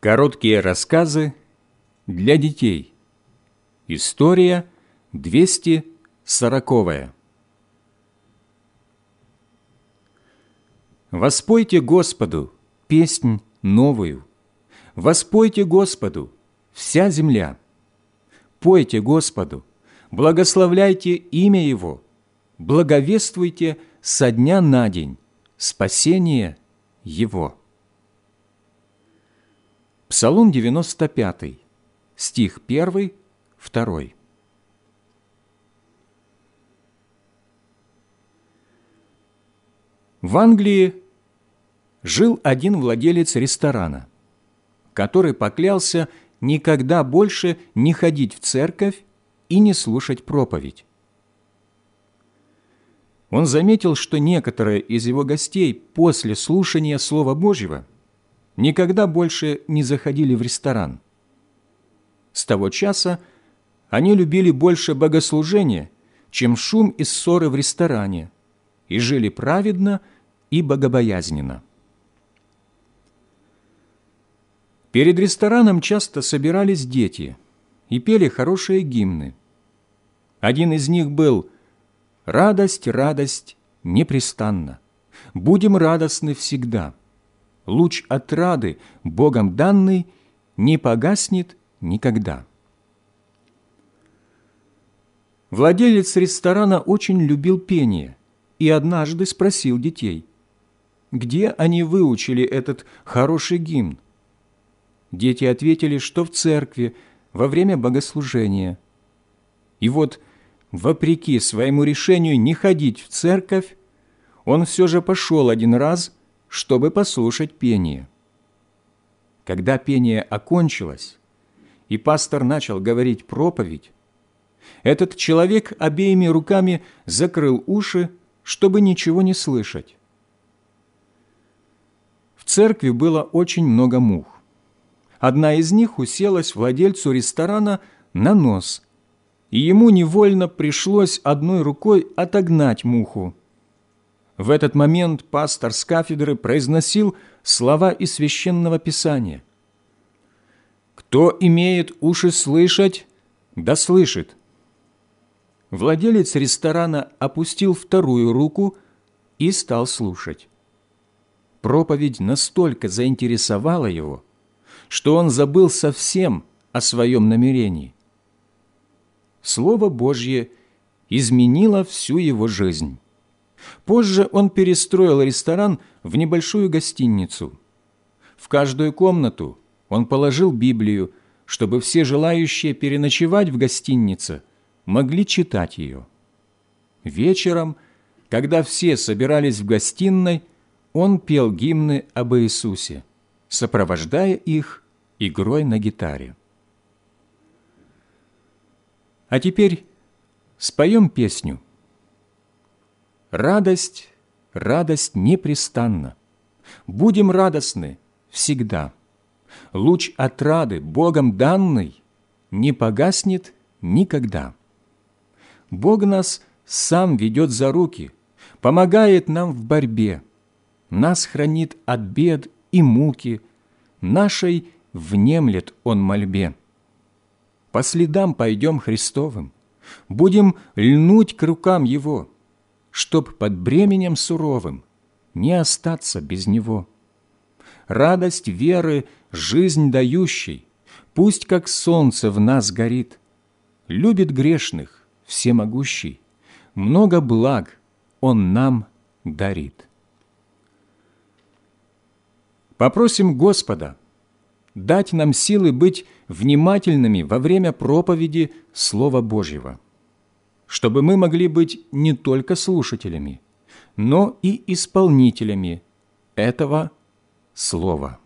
Короткие рассказы для детей. История 240. Воспойте Господу песнь новую. Воспойте Господу вся земля. Пойте Господу, благословляйте имя Его, благовествуйте со дня на день спасение Его. Псалом 95, стих 1, 2. В Англии жил один владелец ресторана, который поклялся никогда больше не ходить в церковь и не слушать проповедь. Он заметил, что некоторые из его гостей после слушания Слова Божьего – никогда больше не заходили в ресторан. С того часа они любили больше богослужения, чем шум и ссоры в ресторане, и жили праведно и богобоязненно. Перед рестораном часто собирались дети и пели хорошие гимны. Один из них был «Радость, радость, непрестанно, будем радостны всегда» луч отрады, Богом данный, не погаснет никогда. Владелец ресторана очень любил пение и однажды спросил детей, где они выучили этот хороший гимн. Дети ответили, что в церкви, во время богослужения. И вот, вопреки своему решению не ходить в церковь, он все же пошел один раз чтобы послушать пение. Когда пение окончилось, и пастор начал говорить проповедь, этот человек обеими руками закрыл уши, чтобы ничего не слышать. В церкви было очень много мух. Одна из них уселась владельцу ресторана на нос, и ему невольно пришлось одной рукой отогнать муху, в этот момент пастор с кафедры произносил слова из Священного Писания. «Кто имеет уши слышать, да слышит». Владелец ресторана опустил вторую руку и стал слушать. Проповедь настолько заинтересовала его, что он забыл совсем о своем намерении. Слово Божье изменило всю его жизнь. Позже он перестроил ресторан в небольшую гостиницу. В каждую комнату он положил Библию, чтобы все желающие переночевать в гостинице могли читать ее. Вечером, когда все собирались в гостиной, он пел гимны об Иисусе, сопровождая их игрой на гитаре. А теперь споем песню – Радость, радость непрестанна. Будем радостны всегда. Луч отрады, Богом данный, не погаснет никогда. Бог нас сам ведет за руки, помогает нам в борьбе, нас хранит от бед и муки, нашей внемлет Он мольбе. По следам пойдем Христовым, будем льнуть к рукам Его – чтоб под бременем суровым не остаться без Него. Радость веры, жизнь дающей, пусть как солнце в нас горит. Любит грешных, всемогущий, много благ Он нам дарит. Попросим Господа дать нам силы быть внимательными во время проповеди Слова Божьего чтобы мы могли быть не только слушателями, но и исполнителями этого Слова.